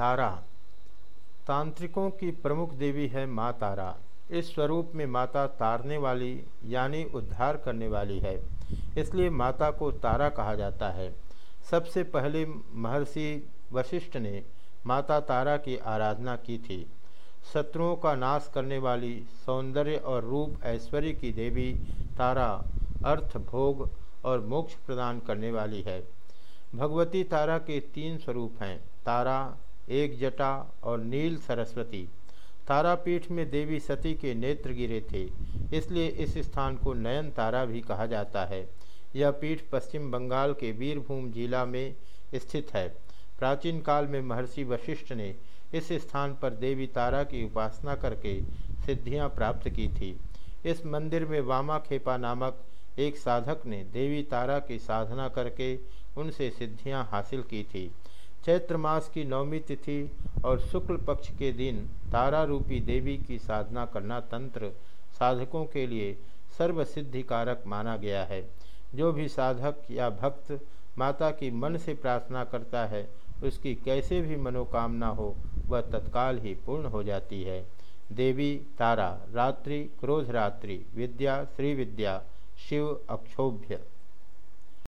तारा। तांत्रिकों की प्रमुख देवी है माँ तारा। इस स्वरूप में माता तारने वाली, यानी उद्धार करने वाली है। इसलिए माता को तारा कहा जाता है। सबसे पहले महर्षि वशिष्ठ ने माता तारा की आराधना की थी। शत्रुओं का नाश करने वाली सौंदर्य और रूप ऐश्वर्य की देवी तारा अर्थ, भोग और मोक्ष प्रदान करने वाली है। भगवती तारा के तीन स्वरूप हैं। तारा एक जटा और नील सरस्वती। तारापीठ में देवी सती के नेत्र गिरे थे, इसलिए इस स्थान को नयन तारा भी कहा जाता है। यह पीठ पश्चिम बंगाल के वीरभूम जिला में स्थित है। प्राचीन काल में महर्षि वशिष्ठ ने इस स्थान पर देवी तारा की उपासना करके सिद्धियाँ प्राप्त की थी। इस मंदिर में वामा खेपा नामक एक साधक ने देवी तारा की साधना करके उनसे सिद्धियाँ हासिल की थी। चैत्र मास की नवमी तिथि और शुक्ल पक्ष के दिन तारा रूपी देवी की साधना करना तंत्र साधकों के लिए सर्वसिद्धिकारक माना गया है। जो भी साधक या भक्त माता की मन से प्रार्थना करता है, उसकी कैसे भी मनोकामना हो, वह तत्काल ही पूर्ण हो जाती है। देवी, तारा, रात्रि, क्रोध रात्रि, विद्या श्री विद्या शिव, अक्षोभ्य।